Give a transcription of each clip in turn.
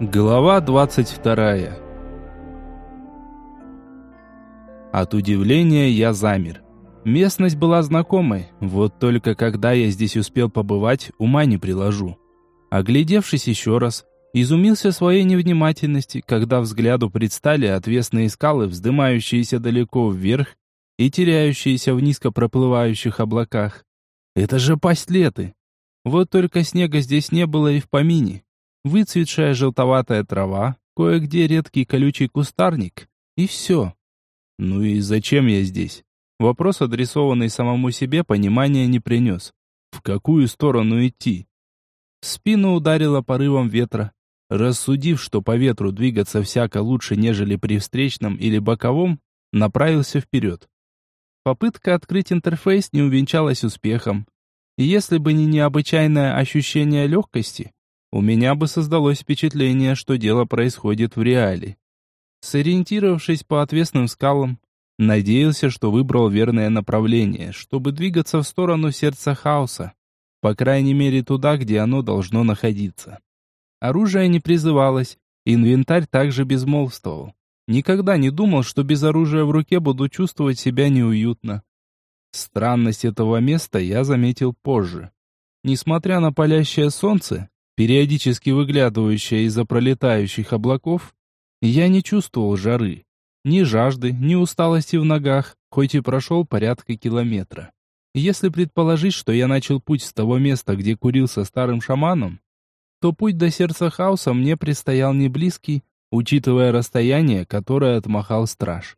Глава 22 От удивления я замер. Местность была знакомой, вот только когда я здесь успел побывать, ума не приложу. Оглядевшись еще раз, изумился своей невнимательности, когда взгляду предстали отвесные скалы, вздымающиеся далеко вверх и теряющиеся в низко проплывающих облаках. Это же пасть леты! Вот только снега здесь не было и в помине выцветшая желтоватая трава, кое-где редкий колючий кустарник, и все. Ну и зачем я здесь? Вопрос, адресованный самому себе, понимания не принес. В какую сторону идти? В спину ударило порывом ветра. Рассудив, что по ветру двигаться всяко лучше, нежели при встречном или боковом, направился вперед. Попытка открыть интерфейс не увенчалась успехом. И если бы не необычайное ощущение легкости, у меня бы создалось впечатление, что дело происходит в реале. Сориентировавшись по отвесным скалам, надеялся, что выбрал верное направление, чтобы двигаться в сторону сердца хаоса, по крайней мере туда, где оно должно находиться. Оружие не призывалось, инвентарь также безмолвствовал. Никогда не думал, что без оружия в руке буду чувствовать себя неуютно. Странность этого места я заметил позже. Несмотря на палящее солнце, периодически выглядывающая из-за пролетающих облаков, я не чувствовал жары, ни жажды, ни усталости в ногах, хоть и прошел порядка километра. Если предположить, что я начал путь с того места, где курил со старым шаманом, то путь до сердца хаоса мне предстоял не близкий, учитывая расстояние, которое отмахал страж.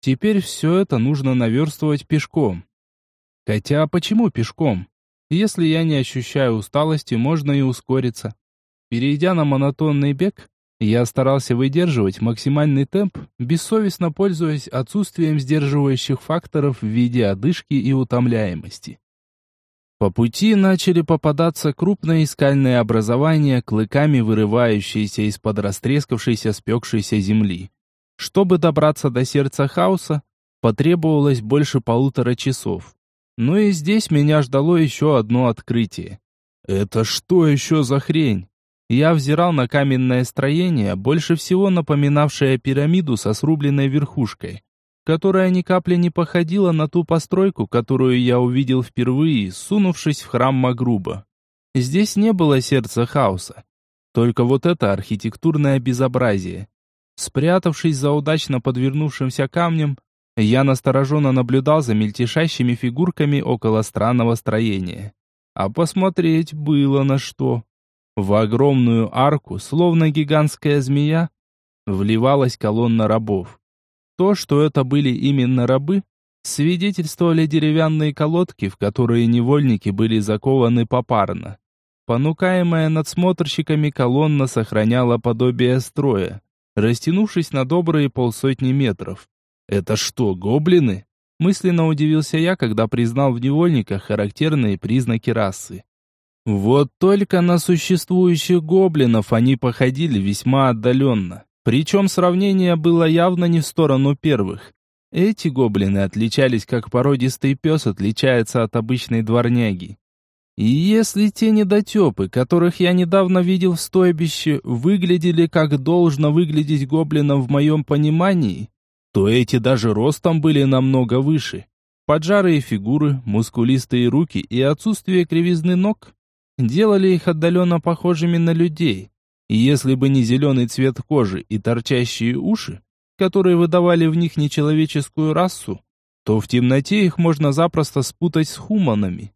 Теперь все это нужно наверстывать пешком. Хотя почему пешком? Если я не ощущаю усталости, можно и ускориться. Перейдя на монотонный бег, я старался выдерживать максимальный темп, бессовестно пользуясь отсутствием сдерживающих факторов в виде одышки и утомляемости. По пути начали попадаться крупные скальные образования, клыками вырывающиеся из-под растрескавшейся спекшейся земли. Чтобы добраться до сердца хаоса, потребовалось больше полутора часов. Ну и здесь меня ждало еще одно открытие. Это что еще за хрень? Я взирал на каменное строение, больше всего напоминавшее пирамиду со срубленной верхушкой, которая ни капли не походила на ту постройку, которую я увидел впервые, сунувшись в храм Магруба. Здесь не было сердца хаоса, только вот это архитектурное безобразие. Спрятавшись за удачно подвернувшимся камнем, я настороженно наблюдал за мельтешащими фигурками около странного строения. А посмотреть было на что. В огромную арку, словно гигантская змея, вливалась колонна рабов. То, что это были именно рабы, свидетельствовали деревянные колодки, в которые невольники были закованы попарно. Понукаемая надсмотрщиками колонна сохраняла подобие строя, растянувшись на добрые полсотни метров. «Это что, гоблины?» Мысленно удивился я, когда признал в невольниках характерные признаки расы. Вот только на существующих гоблинов они походили весьма отдаленно. Причем сравнение было явно не в сторону первых. Эти гоблины отличались, как породистый пес отличается от обычной дворняги. И если те недотепы, которых я недавно видел в стойбище, выглядели как должно выглядеть гоблинам в моем понимании, то эти даже ростом были намного выше. Поджарые фигуры, мускулистые руки и отсутствие кривизны ног делали их отдаленно похожими на людей. И если бы не зеленый цвет кожи и торчащие уши, которые выдавали в них нечеловеческую расу, то в темноте их можно запросто спутать с хуманами.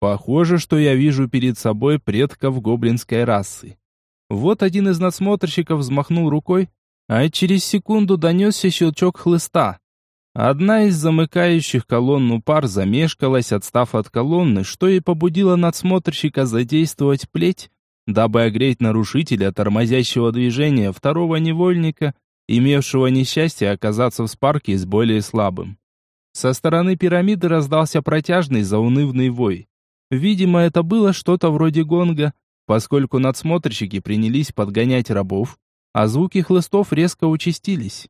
Похоже, что я вижу перед собой предков гоблинской расы. Вот один из надсмотрщиков взмахнул рукой, а через секунду донесся щелчок хлыста. Одна из замыкающих колонну пар замешкалась, отстав от колонны, что и побудило надсмотрщика задействовать плеть, дабы огреть нарушителя тормозящего движения второго невольника, имевшего несчастье оказаться в спарке с более слабым. Со стороны пирамиды раздался протяжный заунывный вой. Видимо, это было что-то вроде гонга, поскольку надсмотрщики принялись подгонять рабов, а звуки хлыстов резко участились.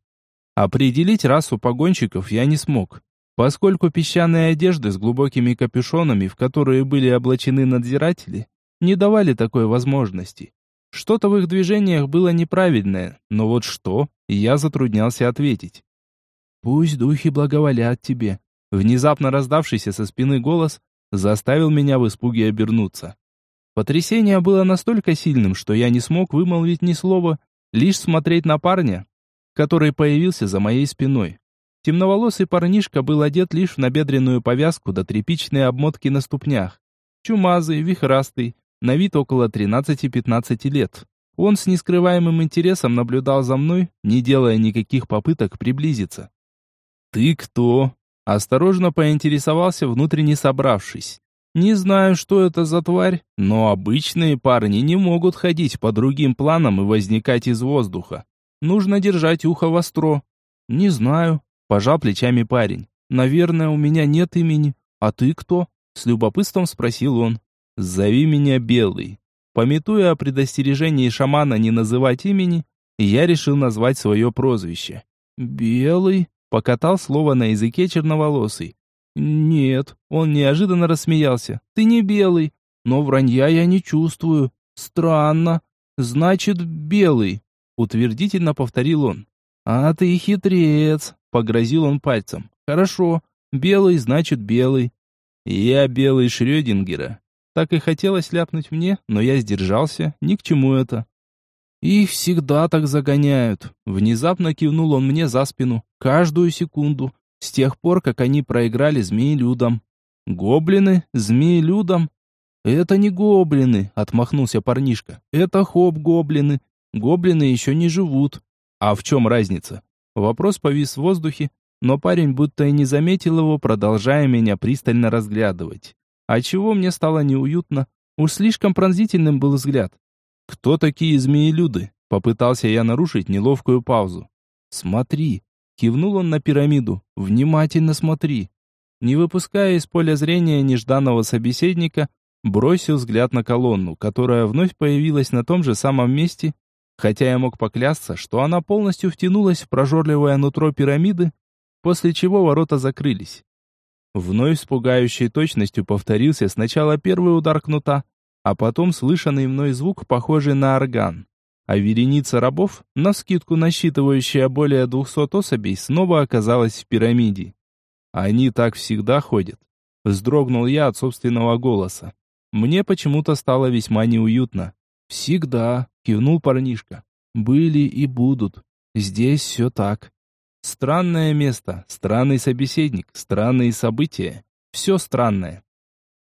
Определить расу погонщиков я не смог, поскольку песчаные одежды с глубокими капюшонами, в которые были облачены надзиратели, не давали такой возможности. Что-то в их движениях было неправильное, но вот что, я затруднялся ответить. «Пусть духи благоволят тебе», внезапно раздавшийся со спины голос заставил меня в испуге обернуться. Потрясение было настолько сильным, что я не смог вымолвить ни слова, лишь смотреть на парня, который появился за моей спиной. Темноволосый парнишка был одет лишь в набедренную повязку да тряпичные обмотки на ступнях. Чумазый, вихрастый, на вид около 13-15 лет. Он с нескрываемым интересом наблюдал за мной, не делая никаких попыток приблизиться. «Ты кто?» Осторожно поинтересовался, внутренне собравшись. Не знаю, что это за тварь, но обычные парни не могут ходить по другим планам и возникать из воздуха. Нужно держать ухо востро. Не знаю, пожал плечами парень. Наверное, у меня нет имени. А ты кто? С любопытством спросил он. Зови меня Белый. Пометуя о предостережении шамана не называть имени, я решил назвать свое прозвище. Белый покатал слово на языке черноволосый. Нет, он неожиданно рассмеялся. Ты не белый, но вранья я не чувствую. Странно. Значит, белый утвердительно повторил он. А ты хитрец, погрозил он пальцем. Хорошо, белый значит белый. Я белый Шрёдингера. Так и хотелось ляпнуть мне, но я сдержался, ни к чему это. Их всегда так загоняют. Внезапно кивнул он мне за спину, каждую секунду, с тех пор, как они проиграли змеи-людям. Гоблины? Змеи-людям? Это не гоблины, отмахнулся парнишка. Это хоп-гоблины. Гоблины еще не живут. А в чем разница? Вопрос повис в воздухе, но парень будто и не заметил его, продолжая меня пристально разглядывать. А чего мне стало неуютно? Уж слишком пронзительным был взгляд. «Кто такие змеелюды?» Попытался я нарушить неловкую паузу. «Смотри!» Кивнул он на пирамиду. «Внимательно смотри!» Не выпуская из поля зрения нежданного собеседника, бросил взгляд на колонну, которая вновь появилась на том же самом месте, хотя я мог поклясться, что она полностью втянулась в прожорливое нутро пирамиды, после чего ворота закрылись. Вновь с пугающей точностью повторился сначала первый удар кнута, а потом слышанный мной звук, похожий на орган. А вереница рабов, навскидку насчитывающая более двухсот особей, снова оказалась в пирамиде. Они так всегда ходят. Вздрогнул я от собственного голоса. Мне почему-то стало весьма неуютно. «Всегда», — кивнул парнишка. «Были и будут. Здесь все так». Странное место, странный собеседник, странные события. Все странное.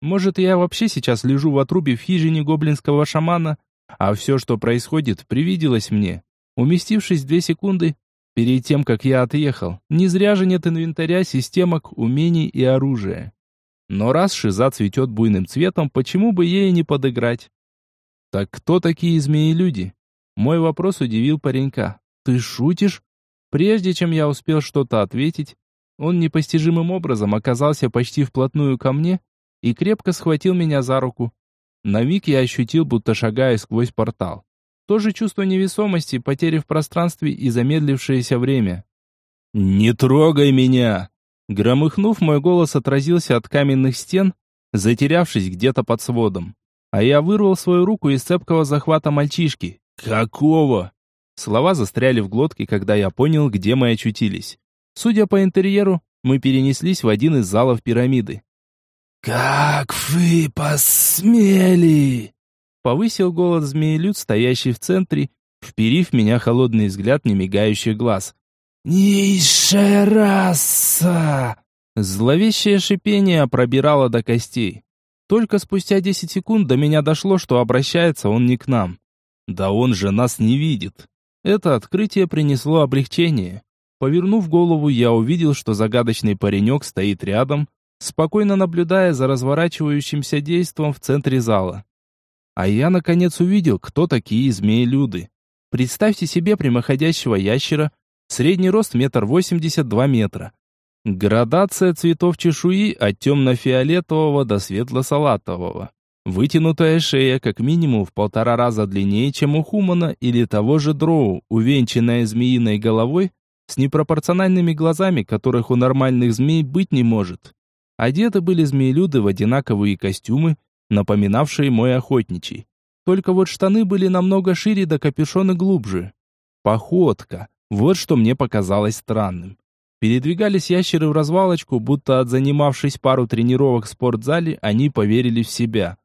Может, я вообще сейчас лежу в отрубе в хижине гоблинского шамана, а все, что происходит, привиделось мне. Уместившись две секунды, перед тем, как я отъехал, не зря же нет инвентаря, системок, умений и оружия. Но раз шиза цветет буйным цветом, почему бы ей не подыграть? Так кто такие змеи-люди? Мой вопрос удивил паренька. Ты шутишь? Прежде чем я успел что-то ответить, он непостижимым образом оказался почти вплотную ко мне и крепко схватил меня за руку. На миг я ощутил, будто шагая сквозь портал. То же чувство невесомости, потери в пространстве и замедлившееся время. «Не трогай меня!» Громыхнув, мой голос отразился от каменных стен, затерявшись где-то под сводом. А я вырвал свою руку из цепкого захвата мальчишки. «Какого?» Слова застряли в глотке, когда я понял, где мы очутились. Судя по интерьеру, мы перенеслись в один из залов пирамиды. «Как вы посмели!» Повысил голос змеелюд, стоящий в центре, вперив меня холодный взгляд немигающих глаз. «Низшая раса!» Зловещее шипение пробирало до костей. Только спустя десять секунд до меня дошло, что обращается он не к нам. Да он же нас не видит. Это открытие принесло облегчение. Повернув голову, я увидел, что загадочный паренек стоит рядом, спокойно наблюдая за разворачивающимся действом в центре зала. А я, наконец, увидел, кто такие змеи-люды. Представьте себе прямоходящего ящера, средний рост метр восемьдесят два метра. Градация цветов чешуи от темно-фиолетового до светло-салатового. Вытянутая шея как минимум в полтора раза длиннее, чем у Хумана или того же Дроу, увенчанная змеиной головой с непропорциональными глазами, которых у нормальных змей быть не может. Одеты были змеелюды в одинаковые костюмы, напоминавшие мой охотничий. только вот штаны были намного шире да капюшоны глубже. Походка. Вот что мне показалось странным. Передвигались ящеры в развалочку, будто от пару тренировок в спортзале, они поверили в себя.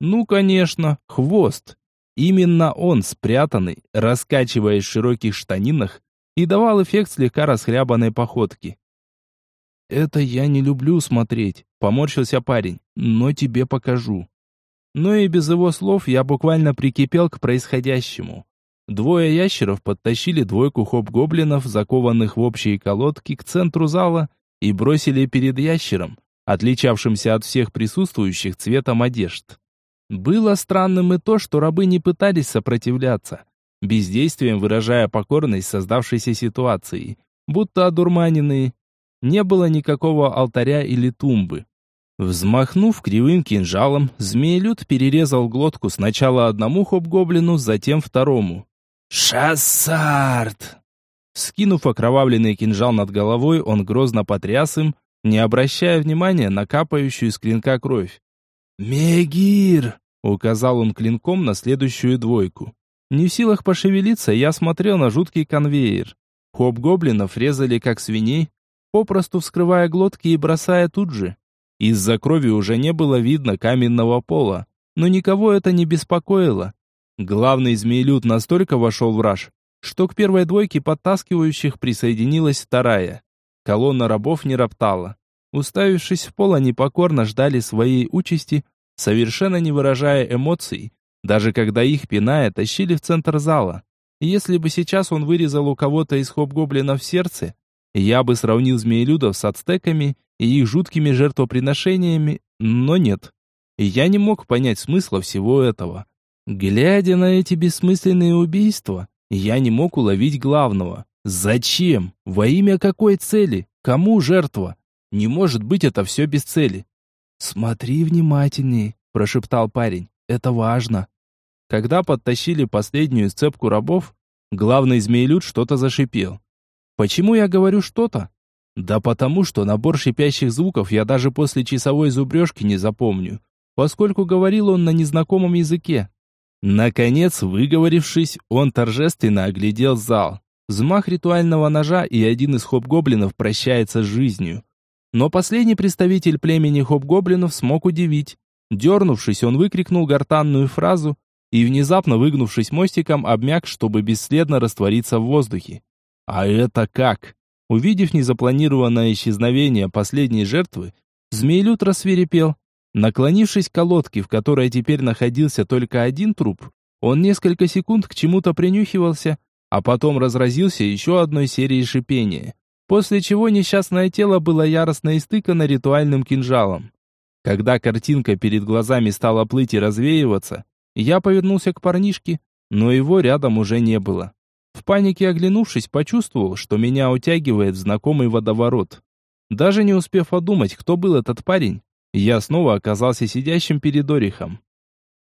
Ну, конечно, хвост. Именно он, спрятанный, раскачиваясь в широких штанинах, и давал эффект слегка расхлябанной походки. «Это я не люблю смотреть», — поморщился парень, — «но тебе покажу». Но и без его слов я буквально прикипел к происходящему. Двое ящеров подтащили двойку хоп-гоблинов, закованных в общие колодки, к центру зала и бросили перед ящером, отличавшимся от всех присутствующих цветом одежд. Было странным и то, что рабы не пытались сопротивляться, бездействием выражая покорность создавшейся ситуации, будто одурманенные. Не было никакого алтаря или тумбы. Взмахнув кривым кинжалом, змеелюд перерезал глотку сначала одному хоп-гоблину, затем второму. «Шассард!» Скинув окровавленный кинжал над головой, он грозно потряс им, не обращая внимания на капающую из клинка кровь. «Мегир!» — указал он клинком на следующую двойку. Не в силах пошевелиться, я смотрел на жуткий конвейер. Хоп-гоблинов резали как свиней, попросту вскрывая глотки и бросая тут же. Из-за крови уже не было видно каменного пола, но никого это не беспокоило. Главный змеелюд настолько вошел в раж, что к первой двойке подтаскивающих присоединилась вторая. Колонна рабов не роптала. Уставившись в пол, они покорно ждали своей участи, совершенно не выражая эмоций, даже когда их, пиная, тащили в центр зала. Если бы сейчас он вырезал у кого-то из хоп-гоблинов сердце, я бы сравнил змеелюдов с ацтеками и их жуткими жертвоприношениями, но нет. Я не мог понять смысла всего этого. Глядя на эти бессмысленные убийства, я не мог уловить главного. Зачем? Во имя какой цели? Кому жертва? Не может быть это все без цели. «Смотри внимательней», – прошептал парень. «Это важно». Когда подтащили последнюю цепку рабов, главный змеелюд что-то зашипел. Почему я говорю что-то? Да потому, что набор шипящих звуков я даже после часовой зубрежки не запомню, поскольку говорил он на незнакомом языке. Наконец, выговорившись, он торжественно оглядел зал. Взмах ритуального ножа, и один из хоп-гоблинов прощается с жизнью. Но последний представитель племени хоп-гоблинов смог удивить. Дернувшись, он выкрикнул гортанную фразу и, внезапно выгнувшись мостиком, обмяк, чтобы бесследно раствориться в воздухе. А это как? Увидев незапланированное исчезновение последней жертвы, змеелюд рассверепел. Наклонившись к колодке, в которой теперь находился только один труп, он несколько секунд к чему-то принюхивался, а потом разразился еще одной серией шипения, после чего несчастное тело было яростно истыкано ритуальным кинжалом. Когда картинка перед глазами стала плыть и развеиваться, я повернулся к парнишке, но его рядом уже не было. В панике оглянувшись, почувствовал, что меня утягивает в знакомый водоворот. Даже не успев подумать, кто был этот парень, я снова оказался сидящим перед Орихом.